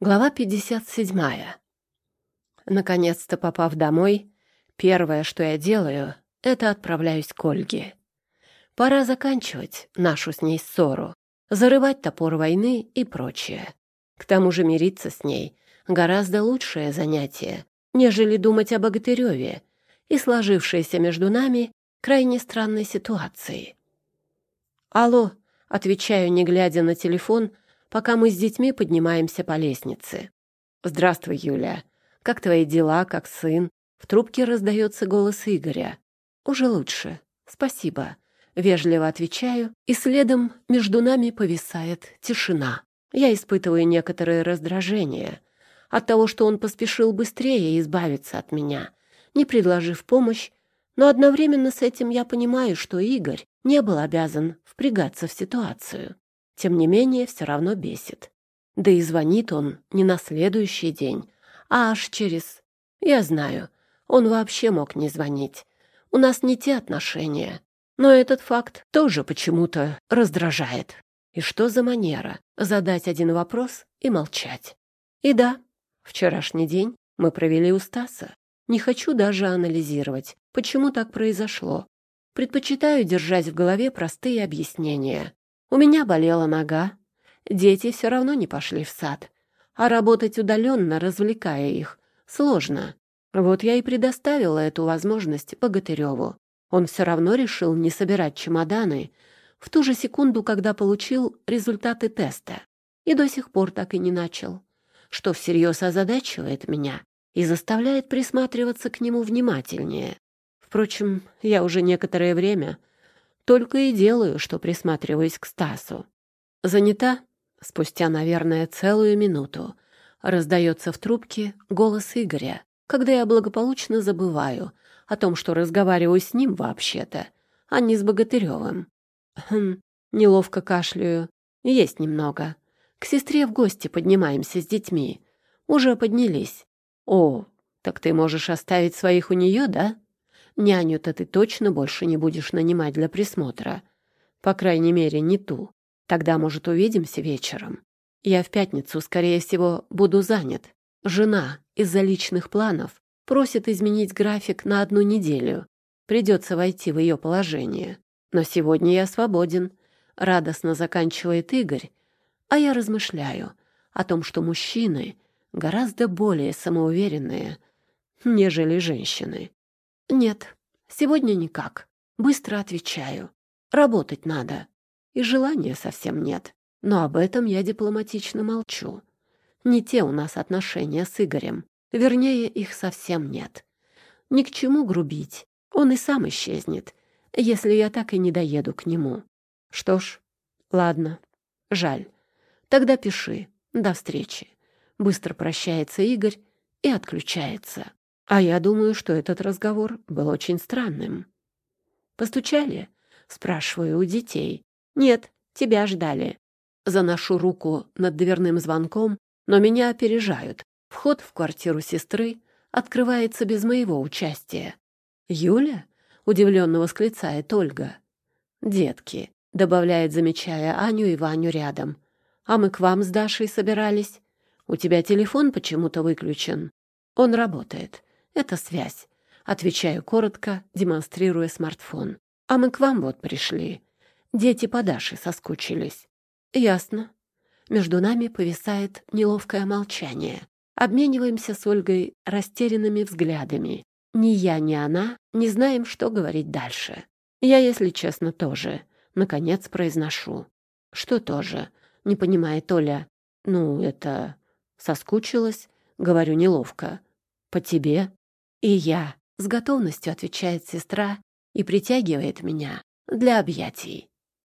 Глава 57. Наконец-то попав домой, первое, что я делаю, это отправляюсь к Ольге. Пора заканчивать нашу с ней ссору, зарывать топор войны и прочее. К тому же мириться с ней гораздо лучшее занятие, нежели думать о Богатыреве и сложившейся между нами крайне странной ситуации. «Алло», — отвечаю, не глядя на телефон, — пока мы с детьми поднимаемся по лестнице. «Здравствуй, Юля. Как твои дела, как сын?» В трубке раздается голос Игоря. «Уже лучше. Спасибо». Вежливо отвечаю, и следом между нами повисает тишина. Я испытываю некоторое раздражение от того, что он поспешил быстрее избавиться от меня, не предложив помощь, но одновременно с этим я понимаю, что Игорь не был обязан впрягаться в ситуацию. Тем не менее, все равно бесит. Да и звонит он не на следующий день, а аж через... Я знаю, он вообще мог не звонить. У нас не те отношения. Но этот факт тоже почему-то раздражает. И что за манера задать один вопрос и молчать? И да, вчерашний день мы провели у Стаса. Не хочу даже анализировать, почему так произошло. Предпочитаю держать в голове простые объяснения. У меня болела нога. Дети все равно не пошли в сад. А работать удаленно, развлекая их, сложно. Вот я и предоставила эту возможность Богатыреву. Он все равно решил не собирать чемоданы в ту же секунду, когда получил результаты теста. И до сих пор так и не начал. Что всерьез озадачивает меня и заставляет присматриваться к нему внимательнее. Впрочем, я уже некоторое время только и делаю, что присматриваюсь к Стасу. Занята? Спустя, наверное, целую минуту раздается в трубке голос Игоря, когда я благополучно забываю о том, что разговариваю с ним вообще-то, а не с Богатыревым. Хм, неловко кашляю. Есть немного. К сестре в гости поднимаемся с детьми. Уже поднялись. О, так ты можешь оставить своих у нее, да? Няню-то ты точно больше не будешь нанимать для присмотра. По крайней мере, не ту. Тогда, может, увидимся вечером. Я в пятницу, скорее всего, буду занят. Жена из-за личных планов просит изменить график на одну неделю. Придется войти в ее положение. Но сегодня я свободен. Радостно заканчивает Игорь. А я размышляю о том, что мужчины гораздо более самоуверенные, нежели женщины. Нет, сегодня никак. Быстро отвечаю. Работать надо. И желания совсем нет. Но об этом я дипломатично молчу. Не те у нас отношения с Игорем. Вернее, их совсем нет. Ни к чему грубить. Он и сам исчезнет, если я так и не доеду к нему. Что ж, ладно. Жаль. Тогда пиши. До встречи. Быстро прощается Игорь и отключается. А я думаю, что этот разговор был очень странным. «Постучали?» — спрашиваю у детей. «Нет, тебя ждали». Заношу руку над дверным звонком, но меня опережают. Вход в квартиру сестры открывается без моего участия. «Юля?» — удивленно восклицает Ольга. «Детки», — добавляет, замечая Аню и Ваню рядом. «А мы к вам с Дашей собирались. У тебя телефон почему-то выключен. Он работает. Это связь. Отвечаю коротко, демонстрируя смартфон. А мы к вам вот пришли. Дети по Даше соскучились. Ясно. Между нами повисает неловкое молчание. Обмениваемся с Ольгой растерянными взглядами. Ни я, ни она не знаем, что говорить дальше. Я, если честно, тоже. Наконец произношу. Что тоже? Не понимает Оля. Ну, это... Соскучилась? Говорю неловко. По тебе? «И я», — с готовностью отвечает сестра и притягивает меня для объятий.